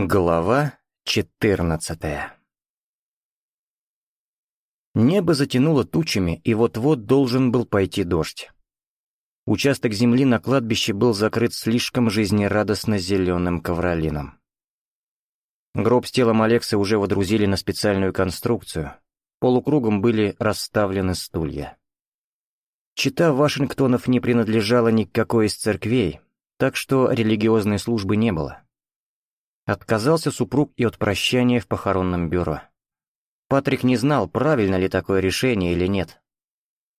Глава 14 Небо затянуло тучами, и вот-вот должен был пойти дождь. Участок земли на кладбище был закрыт слишком жизнерадостно зеленым ковролином. Гроб с телом Алекса уже водрузили на специальную конструкцию. Полукругом были расставлены стулья. Чита Вашингтонов не принадлежала ни к какой из церквей, так что религиозной службы не было. Отказался супруг и от прощания в похоронном бюро. Патрик не знал, правильно ли такое решение или нет.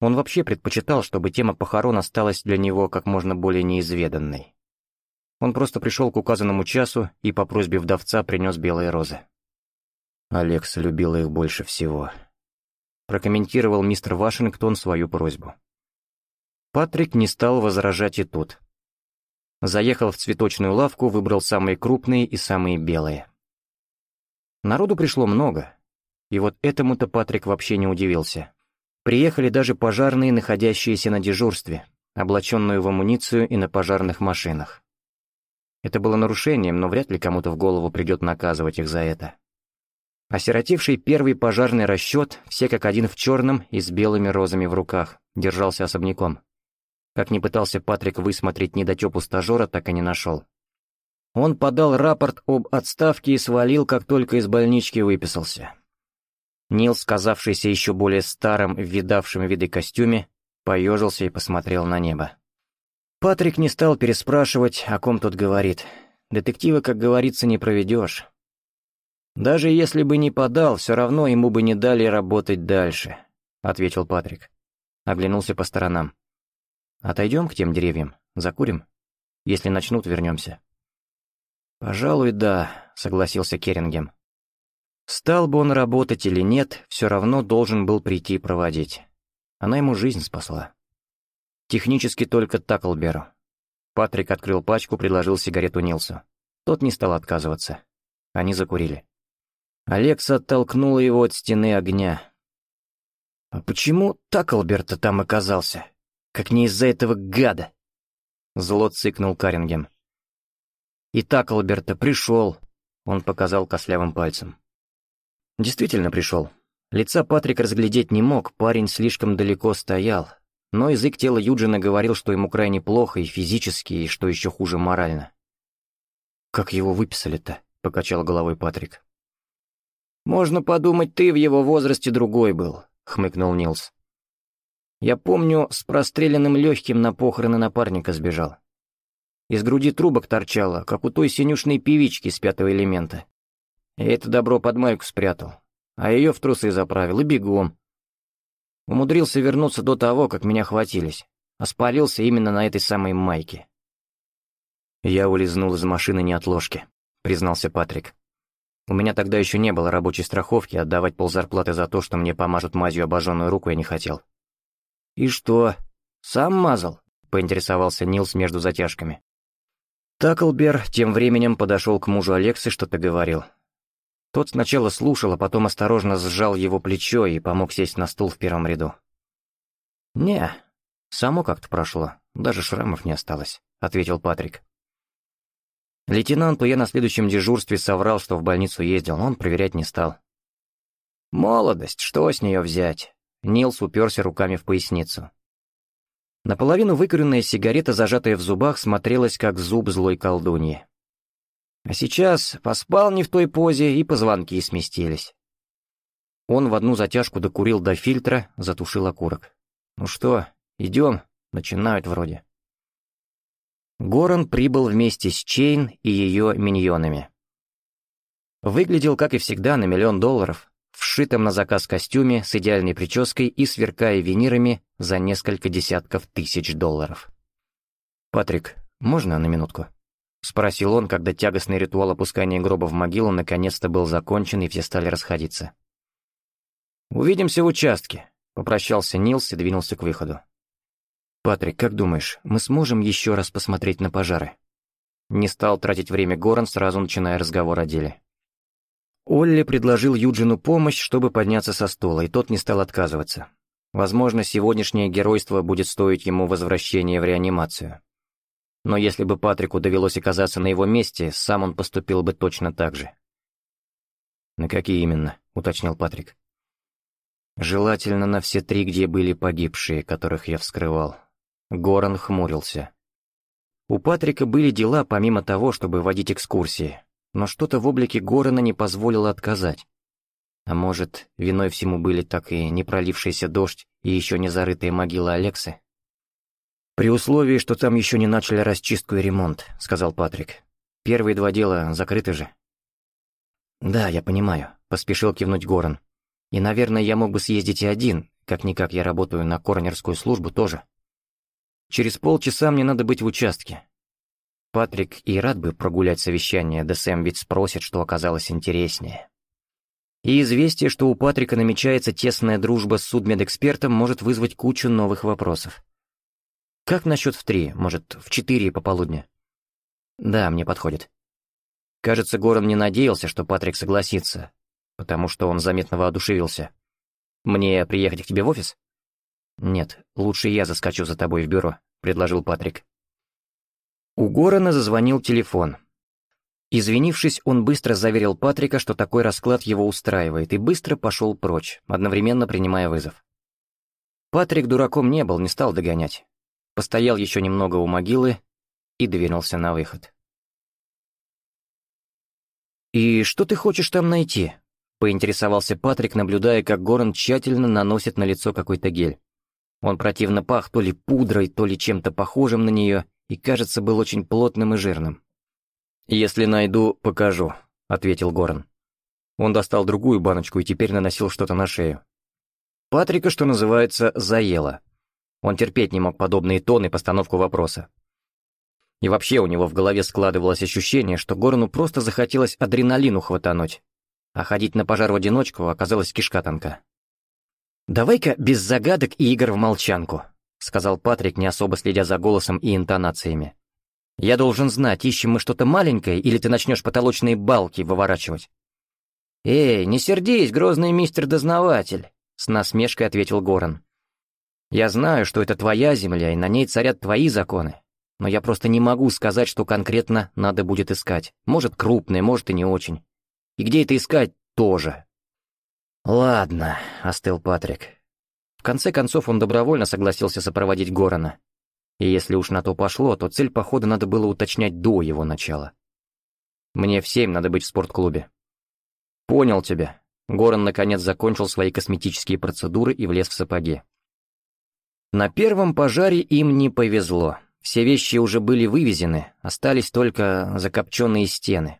Он вообще предпочитал, чтобы тема похорон осталась для него как можно более неизведанной. Он просто пришел к указанному часу и по просьбе вдовца принес белые розы. Алекса любила их больше всего. Прокомментировал мистер Вашингтон свою просьбу. Патрик не стал возражать и тут. Заехал в цветочную лавку, выбрал самые крупные и самые белые. Народу пришло много, и вот этому-то Патрик вообще не удивился. Приехали даже пожарные, находящиеся на дежурстве, облаченную в амуницию и на пожарных машинах. Это было нарушением, но вряд ли кому-то в голову придет наказывать их за это. Осиротивший первый пожарный расчет, все как один в черном и с белыми розами в руках, держался особняком. Как ни пытался Патрик высмотреть недотепу стажера, так и не нашел. Он подал рапорт об отставке и свалил, как только из больнички выписался. Нил, сказавшийся еще более старым, видавшим виды костюме, поежился и посмотрел на небо. Патрик не стал переспрашивать, о ком тут говорит. Детектива, как говорится, не проведешь. «Даже если бы не подал, все равно ему бы не дали работать дальше», — ответил Патрик. Оглянулся по сторонам. Отойдем к тем деревьям, закурим. Если начнут, вернемся. Пожалуй, да, согласился Керингем. Стал бы он работать или нет, все равно должен был прийти проводить. Она ему жизнь спасла. Технически только Таклберу. Патрик открыл пачку, предложил сигарету Нилсу. Тот не стал отказываться. Они закурили. Алекса оттолкнула его от стены огня. «А почему Таклберта там оказался?» Как не из-за этого гада!» Зло цыкнул Карингем. «И так, Алберта, пришел!» Он показал костлявым пальцем. «Действительно пришел. Лица Патрик разглядеть не мог, парень слишком далеко стоял. Но язык тела Юджина говорил, что ему крайне плохо и физически, и что еще хуже морально. «Как его выписали-то?» — покачал головой Патрик. «Можно подумать, ты в его возрасте другой был», — хмыкнул Нилс. Я помню, с простреленным легким на похороны напарника сбежал. Из груди трубок торчало, как у той синюшной певички с пятого элемента. Я это добро под майку спрятал, а ее в трусы заправил и бегом. Умудрился вернуться до того, как меня хватились, а спалился именно на этой самой майке. «Я улизнул из машины не от ложки», — признался Патрик. «У меня тогда еще не было рабочей страховки, отдавать ползарплаты за то, что мне помажут мазью обожженную руку я не хотел». «И что, сам мазал?» — поинтересовался Нилс между затяжками. Таклбер тем временем подошел к мужу Алексы, что-то говорил. Тот сначала слушал, а потом осторожно сжал его плечо и помог сесть на стул в первом ряду. «Не, само как-то прошло, даже шрамов не осталось», — ответил Патрик. Лейтенанту я на следующем дежурстве соврал, что в больницу ездил, но он проверять не стал. «Молодость, что с нее взять?» Нилс уперся руками в поясницу. Наполовину выкуренная сигарета, зажатая в зубах, смотрелась как зуб злой колдуньи. А сейчас поспал не в той позе, и позвонки сместились. Он в одну затяжку докурил до фильтра, затушил окурок. «Ну что, идем?» Начинают вроде. Горан прибыл вместе с Чейн и ее миньонами. Выглядел, как и всегда, на миллион долларов, в сшитом на заказ костюме с идеальной прической и сверкая винирами за несколько десятков тысяч долларов. «Патрик, можно на минутку?» — спросил он, когда тягостный ритуал опускания гроба в могилу наконец-то был закончен и все стали расходиться. «Увидимся в участке», — попрощался Нилс и двинулся к выходу. «Патрик, как думаешь, мы сможем еще раз посмотреть на пожары?» Не стал тратить время Горан, сразу начиная разговор о деле. Олли предложил Юджину помощь, чтобы подняться со стола, и тот не стал отказываться. Возможно, сегодняшнее геройство будет стоить ему возвращения в реанимацию. Но если бы Патрику довелось оказаться на его месте, сам он поступил бы точно так же. «На какие именно?» — уточнил Патрик. «Желательно на все три, где были погибшие, которых я вскрывал». Горан хмурился. У Патрика были дела помимо того, чтобы водить экскурсии но что-то в облике Горана не позволило отказать. А может, виной всему были так и не пролившийся дождь и еще не зарытые могилы Алексы? «При условии, что там еще не начали расчистку и ремонт», — сказал Патрик. «Первые два дела закрыты же». «Да, я понимаю», — поспешил кивнуть Горан. «И, наверное, я мог бы съездить и один, как-никак я работаю на коронерскую службу тоже. Через полчаса мне надо быть в участке. Патрик и рад бы прогулять совещание, да Сэм ведь спросит, что оказалось интереснее. И известие, что у Патрика намечается тесная дружба с судмедэкспертом, может вызвать кучу новых вопросов. Как насчет в три, может, в четыре пополудня? Да, мне подходит. Кажется, Горан не надеялся, что Патрик согласится, потому что он заметно воодушевился. Мне приехать к тебе в офис? Нет, лучше я заскочу за тобой в бюро, предложил Патрик. У Горана зазвонил телефон. Извинившись, он быстро заверил Патрика, что такой расклад его устраивает, и быстро пошел прочь, одновременно принимая вызов. Патрик дураком не был, не стал догонять. Постоял еще немного у могилы и двинулся на выход. «И что ты хочешь там найти?» — поинтересовался Патрик, наблюдая, как Горан тщательно наносит на лицо какой-то гель. Он противно пах то ли пудрой, то ли чем-то похожим на нее — и, кажется, был очень плотным и жирным. «Если найду, покажу», — ответил Горн. Он достал другую баночку и теперь наносил что-то на шею. Патрика, что называется, заело. Он терпеть не мог подобные тоны постановку вопроса. И вообще у него в голове складывалось ощущение, что Горну просто захотелось адреналину хватануть. А ходить на пожар в одиночку оказалось кишка тонка. «Давай-ка без загадок и игр в молчанку», — сказал Патрик, не особо следя за голосом и интонациями. «Я должен знать, ищем мы что-то маленькое, или ты начнешь потолочные балки выворачивать?» «Эй, не сердись, грозный мистер-дознаватель», — с насмешкой ответил Горан. «Я знаю, что это твоя земля, и на ней царят твои законы, но я просто не могу сказать, что конкретно надо будет искать. Может, крупное, может и не очень. И где это искать, тоже». «Ладно», — остыл Патрик, конце концов он добровольно согласился сопроводить Горана. И если уж на то пошло, то цель похода надо было уточнять до его начала. «Мне в семь надо быть в спортклубе». «Понял тебя». Горан наконец закончил свои косметические процедуры и влез в сапоги. На первом пожаре им не повезло. Все вещи уже были вывезены, остались только закопченные стены.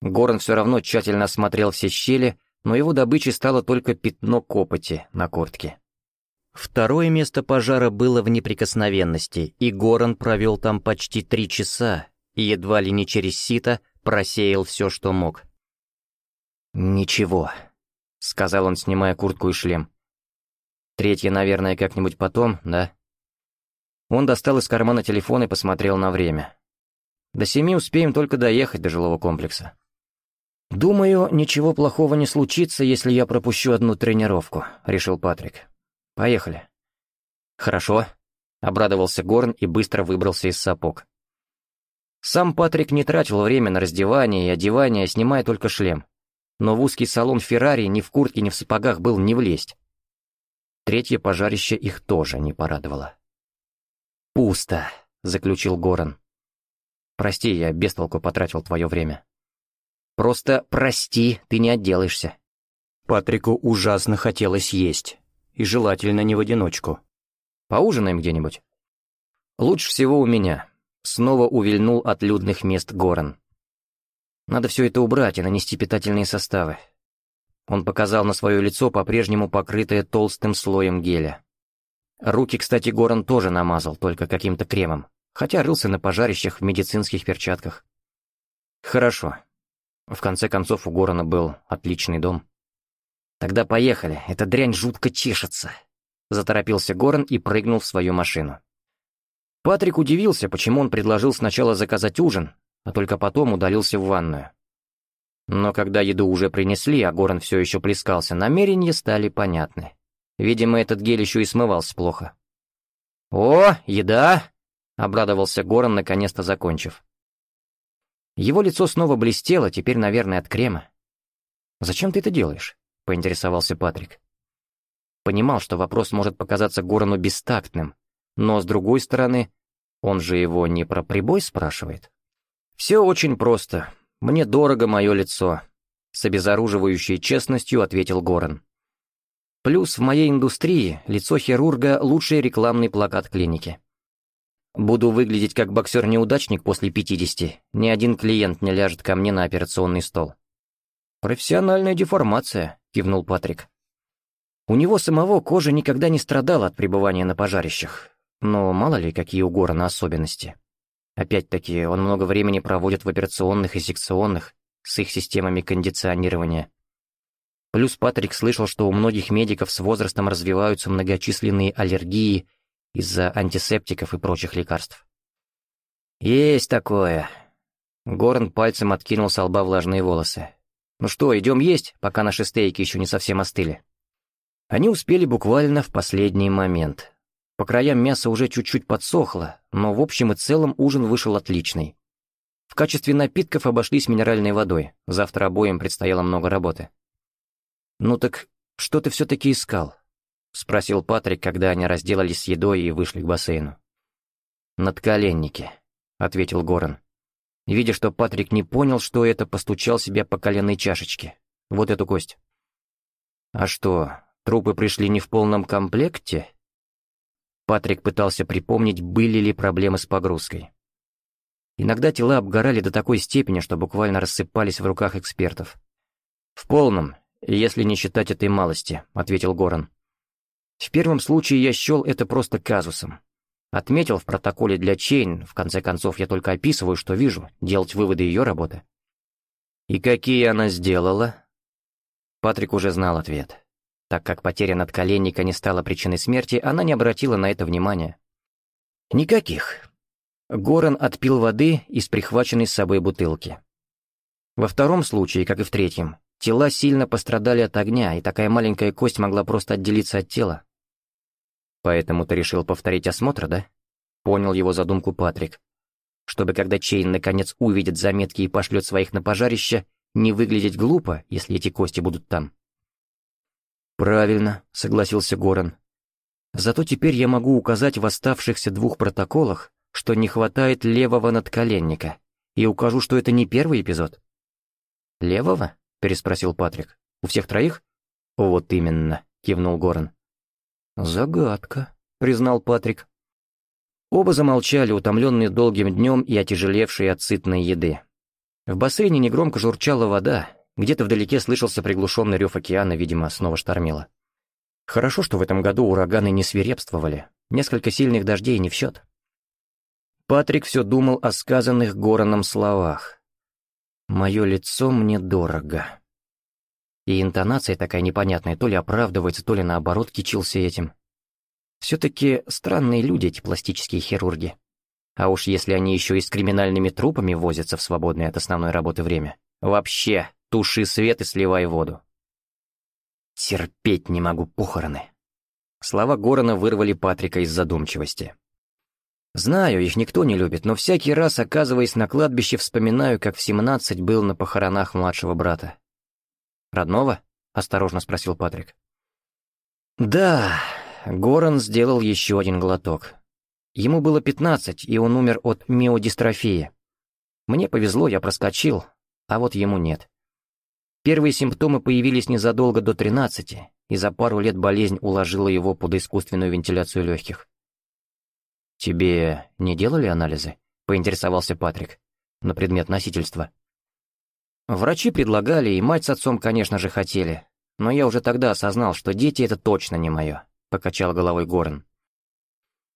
Горн все равно тщательно осмотрел все щели, но его добычей стало только пятно копоти на куртке. Второе место пожара было в неприкосновенности, и Горан провел там почти три часа, и едва ли не через сито просеял все, что мог. «Ничего», — сказал он, снимая куртку и шлем. «Третье, наверное, как-нибудь потом, да?» Он достал из кармана телефон и посмотрел на время. «До семи успеем только доехать до жилого комплекса». «Думаю, ничего плохого не случится, если я пропущу одну тренировку», — решил Патрик. Поехали». «Хорошо», — обрадовался Горн и быстро выбрался из сапог. Сам Патрик не тратил время на раздевание и одевание, снимая только шлем. Но в узкий салон Феррари ни в куртке, ни в сапогах был не влезть. Третье пожарище их тоже не порадовало. «Пусто», — заключил Горан. «Прости, я без толку потратил твое время». «Просто прости, ты не отделаешься». Патрику ужасно хотелось есть и желательно не в одиночку. Поужинаем где-нибудь?» «Лучше всего у меня», — снова увильнул от людных мест Горан. «Надо все это убрать и нанести питательные составы». Он показал на свое лицо, по-прежнему покрытое толстым слоем геля. Руки, кстати, Горан тоже намазал, только каким-то кремом, хотя рылся на пожарищах в медицинских перчатках. «Хорошо», в конце концов, у Горана был отличный дом. «Тогда поехали, эта дрянь жутко чешется», — заторопился Горн и прыгнул в свою машину. Патрик удивился, почему он предложил сначала заказать ужин, а только потом удалился в ванную. Но когда еду уже принесли, а Горн все еще плескался, намерения стали понятны. Видимо, этот гель еще и смывался плохо. «О, еда!» — обрадовался Горн, наконец-то закончив. Его лицо снова блестело, теперь, наверное, от крема. «Зачем ты это делаешь?» — поинтересовался Патрик. Понимал, что вопрос может показаться Горану бестактным, но, с другой стороны, он же его не про прибой спрашивает. «Все очень просто. Мне дорого мое лицо», — с обезоруживающей честностью ответил Горан. «Плюс в моей индустрии лицо хирурга — лучший рекламный плакат клиники. Буду выглядеть как боксер-неудачник после 50. Ни один клиент не ляжет ко мне на операционный стол». «Профессиональная деформация», — кивнул Патрик. У него самого кожа никогда не страдала от пребывания на пожарищах, но мало ли какие у Горана особенности. Опять-таки, он много времени проводит в операционных и секционных, с их системами кондиционирования. Плюс Патрик слышал, что у многих медиков с возрастом развиваются многочисленные аллергии из-за антисептиков и прочих лекарств. «Есть такое!» Горн пальцем откинул с лба влажные волосы. «Ну что, идем есть, пока наши стейки еще не совсем остыли?» Они успели буквально в последний момент. По краям мясо уже чуть-чуть подсохло, но в общем и целом ужин вышел отличный. В качестве напитков обошлись минеральной водой, завтра обоим предстояло много работы. «Ну так что ты все-таки искал?» — спросил Патрик, когда они разделались с едой и вышли к бассейну. «Надколенники», — ответил Горан. Видя, что Патрик не понял, что это, постучал себя по коленной чашечке. Вот эту кость. «А что, трупы пришли не в полном комплекте?» Патрик пытался припомнить, были ли проблемы с погрузкой. Иногда тела обгорали до такой степени, что буквально рассыпались в руках экспертов. «В полном, если не считать этой малости», — ответил Горан. «В первом случае я счел это просто казусом. Отметил в протоколе для Чейн, в конце концов я только описываю, что вижу, делать выводы ее работы. И какие она сделала? Патрик уже знал ответ. Так как потеря надколенника не стала причиной смерти, она не обратила на это внимания. Никаких. Горан отпил воды из прихваченной с собой бутылки. Во втором случае, как и в третьем, тела сильно пострадали от огня, и такая маленькая кость могла просто отделиться от тела. «Поэтому ты решил повторить осмотр, да?» Понял его задумку Патрик. «Чтобы когда Чейн наконец увидит заметки и пошлет своих на пожарище, не выглядеть глупо, если эти кости будут там». «Правильно», — согласился Горан. «Зато теперь я могу указать в оставшихся двух протоколах, что не хватает левого надколенника, и укажу, что это не первый эпизод». «Левого?» — переспросил Патрик. «У всех троих?» «Вот именно», — кивнул Горан. «Загадка», — признал Патрик. Оба замолчали, утомленные долгим днем и отяжелевшие от сытной еды. В бассейне негромко журчала вода, где-то вдалеке слышался приглушенный рев океана, видимо, снова штормило. Хорошо, что в этом году ураганы не свирепствовали, несколько сильных дождей не в счет. Патрик все думал о сказанных Гороном словах. «Мое лицо мне дорого». И интонация такая непонятная, то ли оправдывается, то ли наоборот кичился этим. Все-таки странные люди эти пластические хирурги. А уж если они еще и с криминальными трупами возятся в свободное от основной работы время. Вообще, туши свет и сливай воду. Терпеть не могу похороны. Слова Горана вырвали Патрика из задумчивости. Знаю, их никто не любит, но всякий раз, оказываясь на кладбище, вспоминаю, как в 17 был на похоронах младшего брата. «Родного?» — осторожно спросил Патрик. «Да», — Горан сделал еще один глоток. Ему было пятнадцать, и он умер от миодистрофии. Мне повезло, я проскочил, а вот ему нет. Первые симптомы появились незадолго до 13, и за пару лет болезнь уложила его под искусственную вентиляцию легких. «Тебе не делали анализы?» — поинтересовался Патрик. «На предмет носительства». Врачи предлагали, и мать с отцом, конечно же, хотели. Но я уже тогда осознал, что дети — это точно не мое, — покачал головой Горн.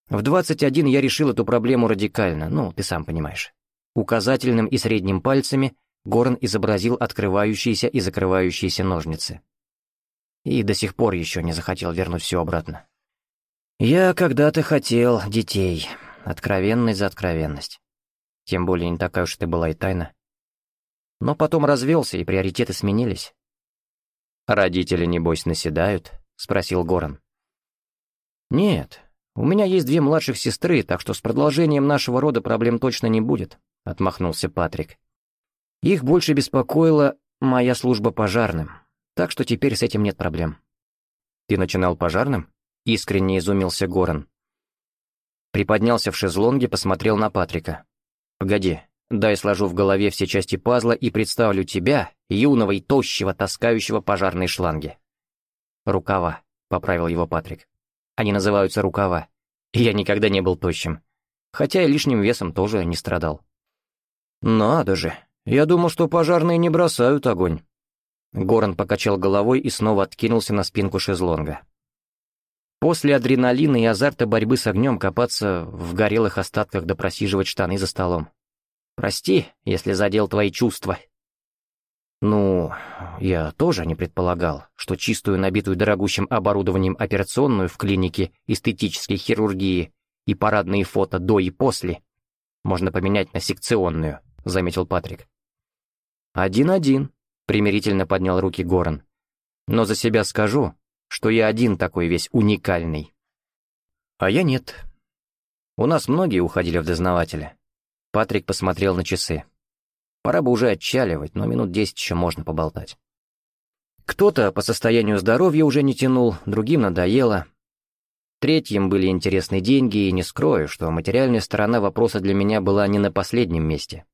В 21 я решил эту проблему радикально, ну, ты сам понимаешь. Указательным и средним пальцами Горн изобразил открывающиеся и закрывающиеся ножницы. И до сих пор еще не захотел вернуть все обратно. Я когда-то хотел детей. Откровенность за откровенность. Тем более не такая уж ты была и тайна. Но потом развелся, и приоритеты сменились. «Родители, небось, наседают?» — спросил Горан. «Нет, у меня есть две младших сестры, так что с продолжением нашего рода проблем точно не будет», — отмахнулся Патрик. «Их больше беспокоила моя служба пожарным, так что теперь с этим нет проблем». «Ты начинал пожарным?» — искренне изумился Горан. Приподнялся в шезлонге, посмотрел на Патрика. «Погоди, Дай сложу в голове все части пазла и представлю тебя, юного и тощего, таскающего пожарные шланги. Рукава, поправил его Патрик. Они называются рукава. Я никогда не был тощим. Хотя и лишним весом тоже не страдал. Надо же, я думал, что пожарные не бросают огонь. Горан покачал головой и снова откинулся на спинку шезлонга. После адреналина и азарта борьбы с огнем копаться в горелых остатках да просиживать штаны за столом. Прости, если задел твои чувства». «Ну, я тоже не предполагал, что чистую, набитую дорогущим оборудованием операционную в клинике эстетической хирургии и парадные фото до и после можно поменять на секционную», — заметил Патрик. «Один-один», — примирительно поднял руки Горан. «Но за себя скажу, что я один такой весь уникальный». «А я нет. У нас многие уходили в дознавателя. Патрик посмотрел на часы. Пора бы уже отчаливать, но минут десять еще можно поболтать. Кто-то по состоянию здоровья уже не тянул, другим надоело. Третьим были интересны деньги, и не скрою, что материальная сторона вопроса для меня была не на последнем месте.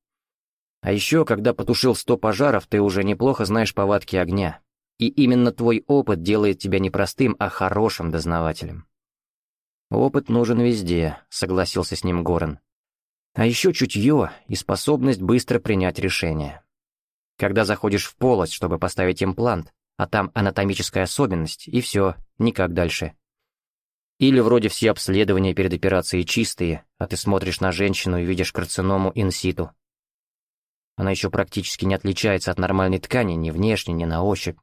А еще, когда потушил сто пожаров, ты уже неплохо знаешь повадки огня. И именно твой опыт делает тебя не простым, а хорошим дознавателем. «Опыт нужен везде», — согласился с ним Горан. А еще чутье и способность быстро принять решение. Когда заходишь в полость, чтобы поставить имплант, а там анатомическая особенность, и все, никак дальше. Или вроде все обследования перед операцией чистые, а ты смотришь на женщину и видишь карциному инситу. Она еще практически не отличается от нормальной ткани ни внешне, ни на ощупь,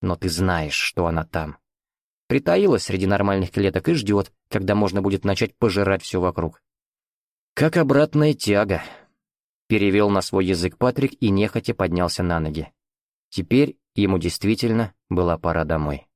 но ты знаешь, что она там. Притаилась среди нормальных клеток и ждет, когда можно будет начать пожирать все вокруг. «Как обратная тяга», — перевел на свой язык Патрик и нехотя поднялся на ноги. Теперь ему действительно была пора домой.